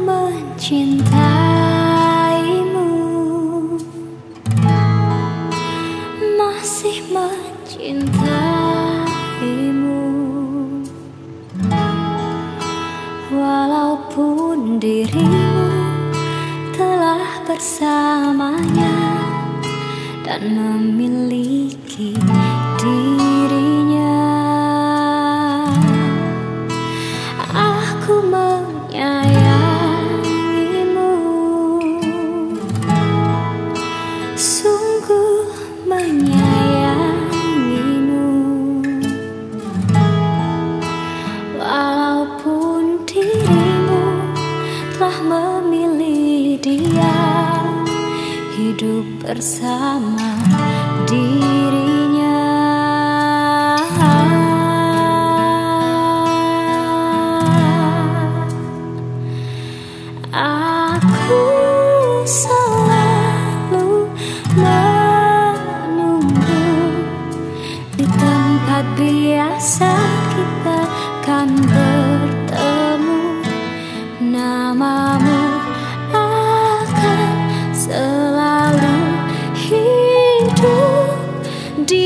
mencintaimu. Masih mencintaimu. Walaupun dirimu telah bersamanya Dan memiliki dirinya Sungguh menyayangimu. Walaupun dirimu telah memilih dia Hidup bersama dirinya. Aku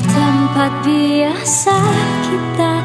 tempat biasa kita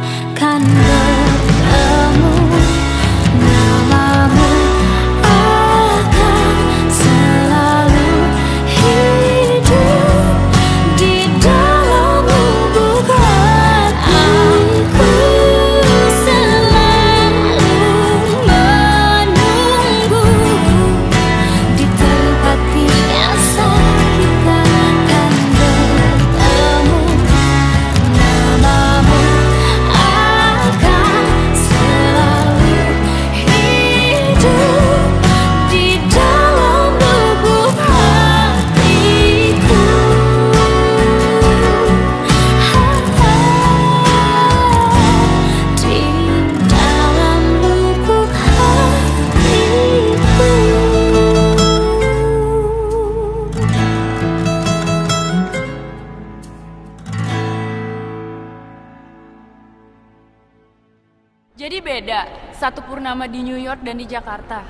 Jadi beda, satu purnama di New York dan di Jakarta.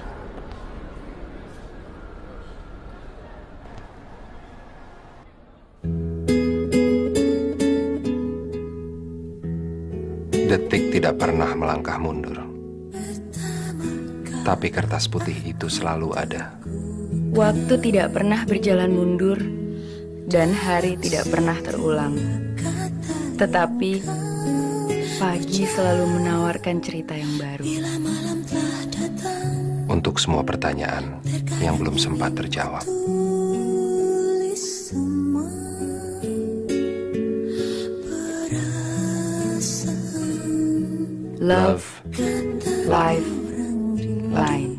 Detik tidak pernah melangkah mundur. Tapi kertas putih itu selalu ada. Waktu tidak pernah berjalan mundur dan hari tidak pernah terulang. Tetapi pagi selalu menawarkan cerita yang baru. Untuk semua pertanyaan yang belum sempat terjawab. Love, life, line.